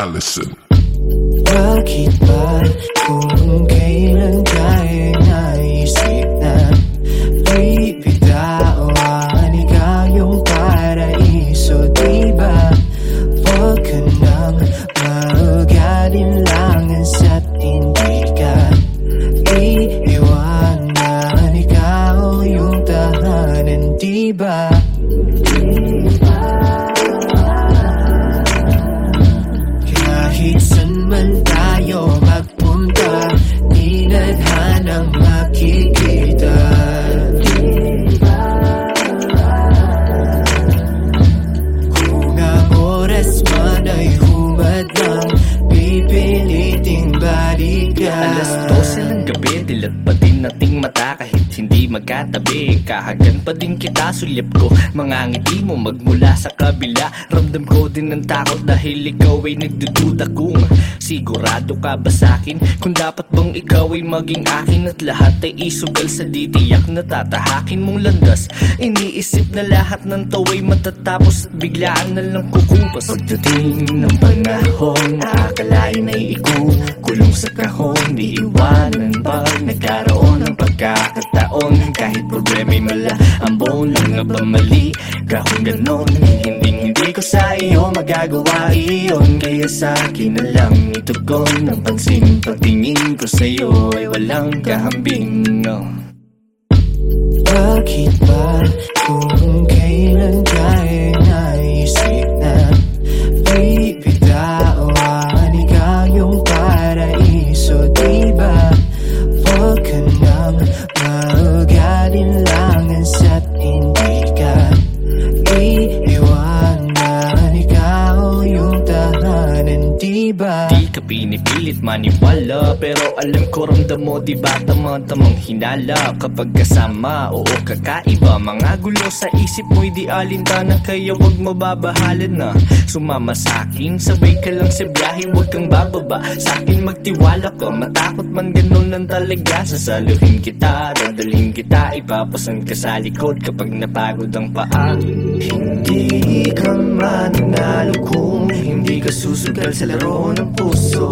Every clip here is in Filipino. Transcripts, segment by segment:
Allison. Nadhanang makikita kahit hindi magkatabi Kahagan pa din kita, sulyap ko. Mga ngiti mo magmula sa kabila. Ramdam ko din ng takot dahil ikaw ay nagdududa kung Sigurado ka ba sa'kin? Kung dapat bang ikaw ay maging akin At lahat ay isugal sa ditiyak na tatahakin mong landas. Iniisip na lahat ng to ay matatapos At biglaan na lang kukumpas Pagdating ng panahon Nakakalain ay ikukulong sa kahon Di iwanan pag nagkaroon ng pagkakataon Kahit problema'y mala. Ang buong lang ba mali Ka kung ganon. Hindi hindi ko sa iyo magagawa iyon. Kaya sa akin na lang itugon. Ang pansin pagtingin ko sa iyo Ay walang kahambing no. Bakit ba? Kung kailan tayo 마음 마음 가린 tahanan Diba? Di ka pinipilit maniwala Pero alam ko ramdam mo di ba? Tamang-tamang hinala. Kapag kasama, oo kakaiba. Mga gulo sa isip mo'y di alintana Kaya wag mababahalan na. Sumama sa akin, sabay ka lang sa biyahe Huwag kang bababa, sa akin magtiwala ka. Matakot man ganun lang talaga. Sasaluhin kita, dadalhin kita Ipapasan ka sa likod kapag napagod ang paa. Hindi ka mananalo kung hindi ka susugal sa laro ng puso.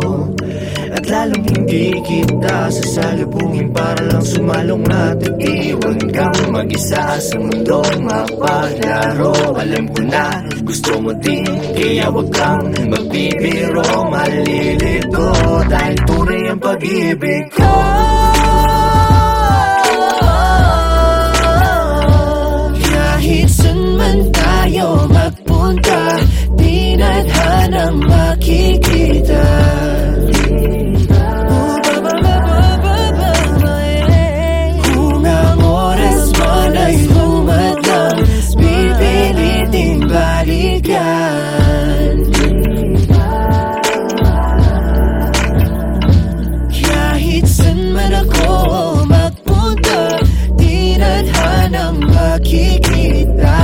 At lalong hindi kita sasalubungin para lang sumalong at iwan kang mag-isa sa mundong mapaglaro. Alam ko na gusto mo din kaya wag kang magbibiro. Malilito dahil tunay ang pag-ibig ko nakikita.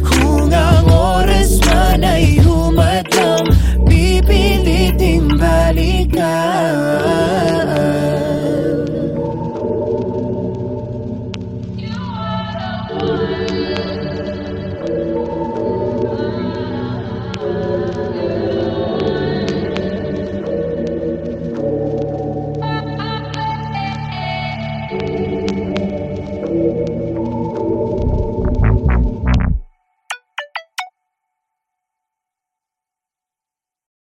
Kung ang oras man ay humadlang Pipiliting balikan. You are the